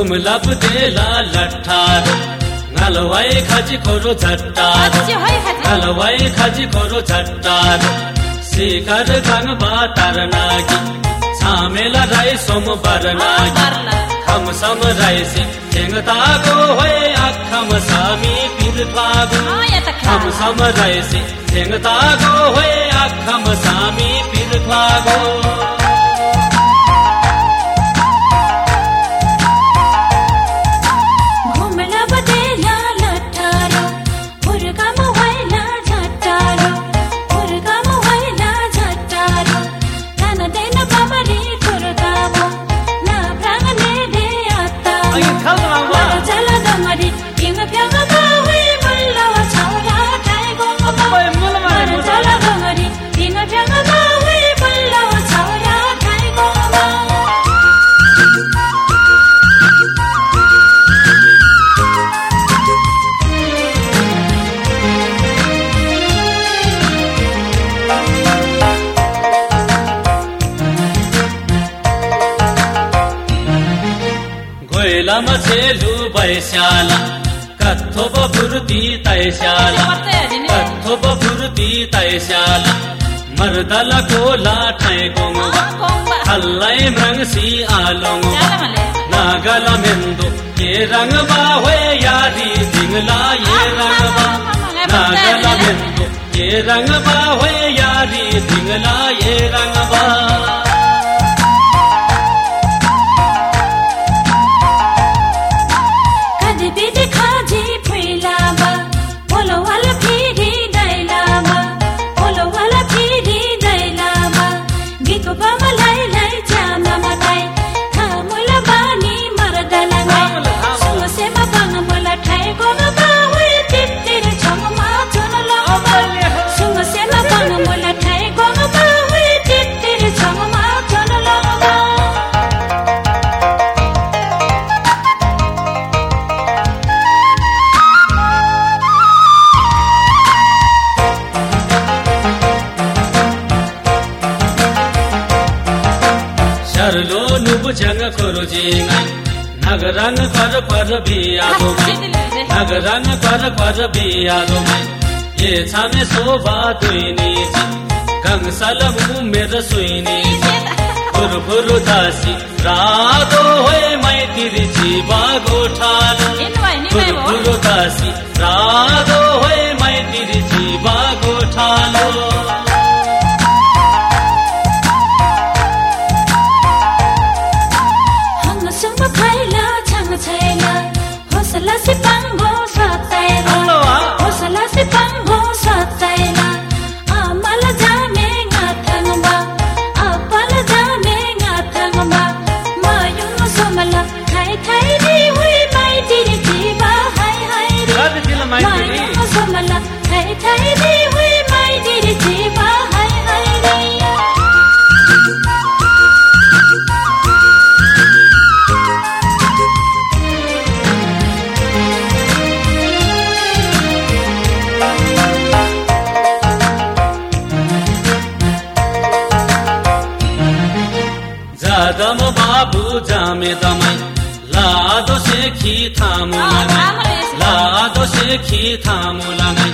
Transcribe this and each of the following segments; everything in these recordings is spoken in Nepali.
घुमलाप देला लट्ठारो। नलवाई खजी खोरो झट्टारो। नलवाई खजी खोरो झट्टारो। शिखर गंगबा तार नागी। छामेला राई सोमबार नागी। खम सम राईसी। थेङताको होय आखम सामी पिरपागो अँ यहाँ त खा। खम सम राईसी। थेङताको होय आखम सामी पिरपागो घुमला गोइलामा छेलु बैस्याला कथो बफुर्ती तैस्याला कथो बफुर्ती तैस्याला मर्दल कोला म्रङ्सी आलोङ्गा जाला मले नागल मेन्दो के रंग बाहे यारी दिंगला ये रंग बा नागल मेन्दो के रंग बाहे यारी दिंगला ये रंग बा झंग करो जीना। नगरन कर पर भी में। नगरन कर पर भी आदो ये बियारो में। ये छाने शोभा दुईनी कंसल हूँ मेर सुईनी भुर भुर दासी रातो होए मैं तिरछी बागो ठालो भुर भुर दासी रातो होए होसला से पाङ्गो सतैला हेलो आ होसला से पाङ्गो सतैला आमल जाने गाथङबा अपल जाने गाथङबा मायुङ सोमला थाइ थाइ रि हुइ माइ जीवा हाय हाय रि। सोमला थाइ थाइ रि जादम बाबु जामे दमै लादो सेखी थामु लगाई लादो सेखी थामु लगाई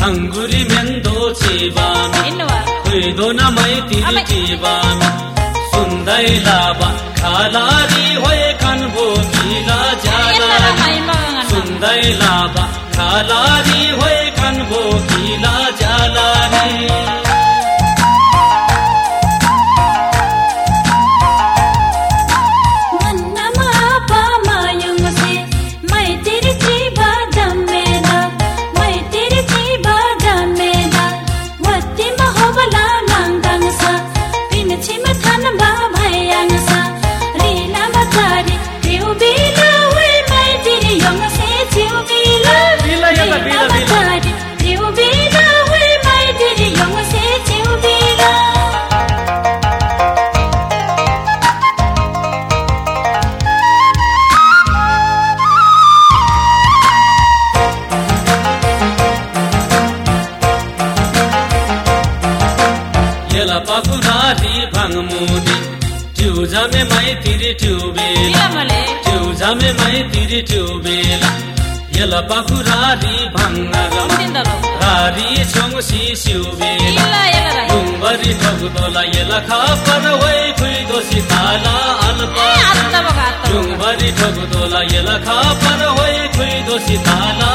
थङ्गुरी मेन्दो चिबामी हिँड्नु भयो। कुइदो न मै तिरी चिबामी सुन्दै लाबा खालारी होए कन्भो किला जाला सुन्दै लाबा खालारी येला पाकुरारी भाङमुदी ट्यु जामे माई तिरी ट्युबेल इलामले ट्यु जामे माई तिरी ट्युबेल यल बाखुरारी भन्नर मुदिन्दलो रारी छोङसी सिउबेल इला एला डुङ्गरी ठगुदोला यल खापर वै खुइ दोसी ताला।